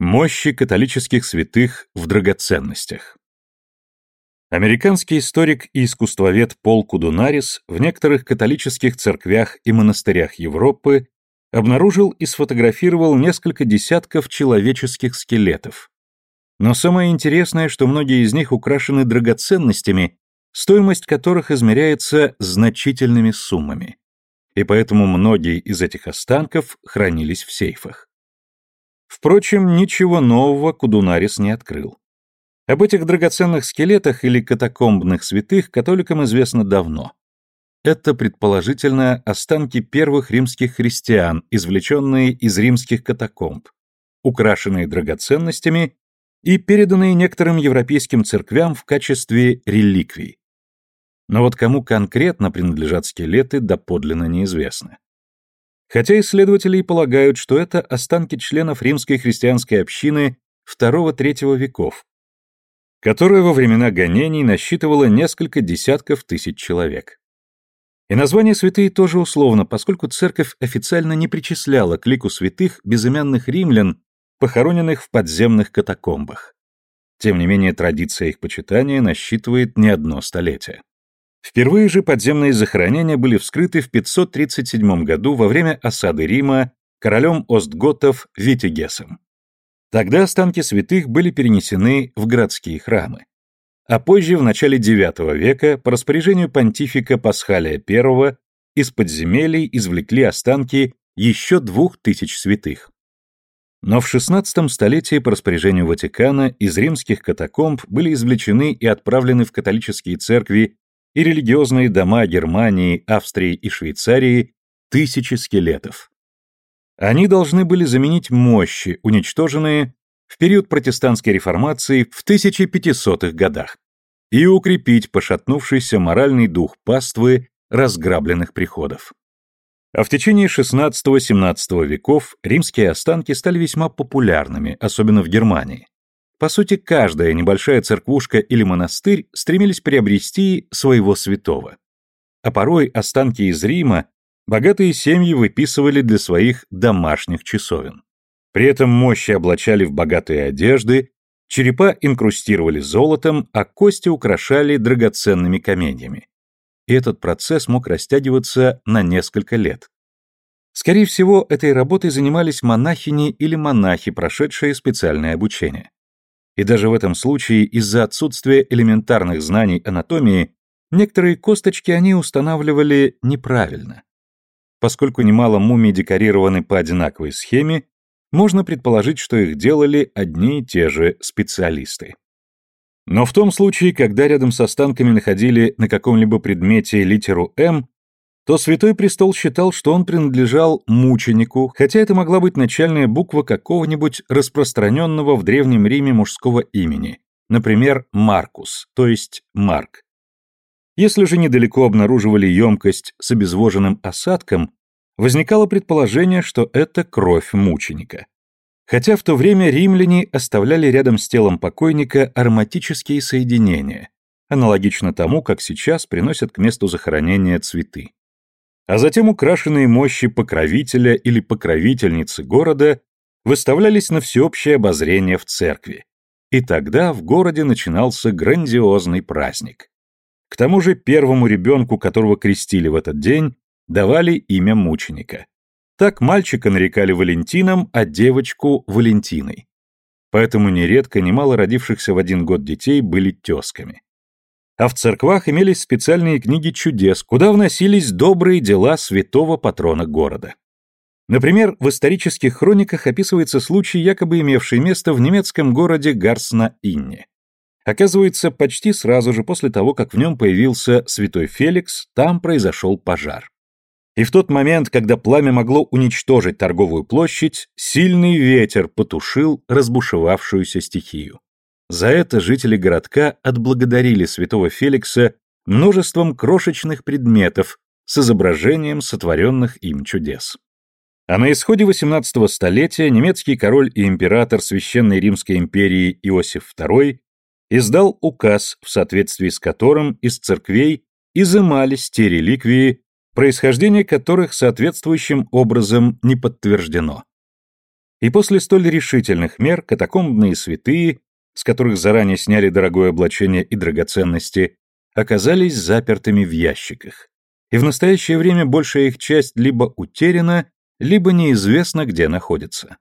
Мощи католических святых в драгоценностях. Американский историк и искусствовед Пол Кудунарис в некоторых католических церквях и монастырях Европы обнаружил и сфотографировал несколько десятков человеческих скелетов. Но самое интересное, что многие из них украшены драгоценностями, стоимость которых измеряется значительными суммами. И поэтому многие из этих останков хранились в сейфах. Впрочем, ничего нового Кудунарис не открыл. Об этих драгоценных скелетах или катакомбных святых католикам известно давно. Это, предположительно, останки первых римских христиан, извлеченные из римских катакомб, украшенные драгоценностями и переданные некоторым европейским церквям в качестве реликвий. Но вот кому конкретно принадлежат скелеты, доподлинно неизвестно. Хотя исследователи и полагают, что это останки членов римской христианской общины II-III веков, которая во времена гонений насчитывала несколько десятков тысяч человек. И название святые тоже условно, поскольку церковь официально не причисляла к лику святых безымянных римлян, похороненных в подземных катакомбах. Тем не менее, традиция их почитания насчитывает не одно столетие. Впервые же подземные захоронения были вскрыты в 537 году во время осады Рима королем Остготов Витигесом. Тогда останки святых были перенесены в городские храмы. А позже, в начале IX века, по распоряжению понтифика Пасхалия I, из подземелий извлекли останки еще двух тысяч святых. Но в XVI столетии по распоряжению Ватикана из римских катакомб были извлечены и отправлены в католические церкви и религиозные дома Германии, Австрии и Швейцарии тысячи скелетов. Они должны были заменить мощи, уничтоженные в период протестантской реформации в 1500-х годах, и укрепить пошатнувшийся моральный дух паствы разграбленных приходов. А в течение XVI-XVII веков римские останки стали весьма популярными, особенно в Германии. По сути, каждая небольшая церквушка или монастырь стремились приобрести своего святого. А порой останки из Рима богатые семьи выписывали для своих домашних часовен. При этом мощи облачали в богатые одежды, черепа инкрустировали золотом, а кости украшали драгоценными каменьями. И этот процесс мог растягиваться на несколько лет. Скорее всего, этой работой занимались монахини или монахи, прошедшие специальное обучение. И даже в этом случае из-за отсутствия элементарных знаний анатомии некоторые косточки они устанавливали неправильно. Поскольку немало мумий декорированы по одинаковой схеме, можно предположить, что их делали одни и те же специалисты. Но в том случае, когда рядом с останками находили на каком-либо предмете литеру «М», то Святой Престол считал, что он принадлежал мученику, хотя это могла быть начальная буква какого-нибудь распространенного в Древнем Риме мужского имени, например, Маркус, то есть Марк. Если же недалеко обнаруживали емкость с обезвоженным осадком, возникало предположение, что это кровь мученика. Хотя в то время римляне оставляли рядом с телом покойника ароматические соединения, аналогично тому, как сейчас приносят к месту захоронения цветы а затем украшенные мощи покровителя или покровительницы города выставлялись на всеобщее обозрение в церкви. И тогда в городе начинался грандиозный праздник. К тому же первому ребенку, которого крестили в этот день, давали имя мученика. Так мальчика нарекали Валентином, а девочку – Валентиной. Поэтому нередко немало родившихся в один год детей были тесками а в церквах имелись специальные книги чудес, куда вносились добрые дела святого патрона города. Например, в исторических хрониках описывается случай, якобы имевший место в немецком городе Гарсна-Инне. Оказывается, почти сразу же после того, как в нем появился святой Феликс, там произошел пожар. И в тот момент, когда пламя могло уничтожить торговую площадь, сильный ветер потушил разбушевавшуюся стихию. За это жители городка отблагодарили святого Феликса множеством крошечных предметов с изображением сотворенных им чудес. А на исходе XVIII столетия немецкий король и император Священной Римской империи Иосиф II издал указ, в соответствии с которым из церквей изымались те реликвии, происхождение которых соответствующим образом не подтверждено. И после столь решительных мер катакомбные святые, с которых заранее сняли дорогое облачение и драгоценности, оказались запертыми в ящиках. И в настоящее время большая их часть либо утеряна, либо неизвестно где находится.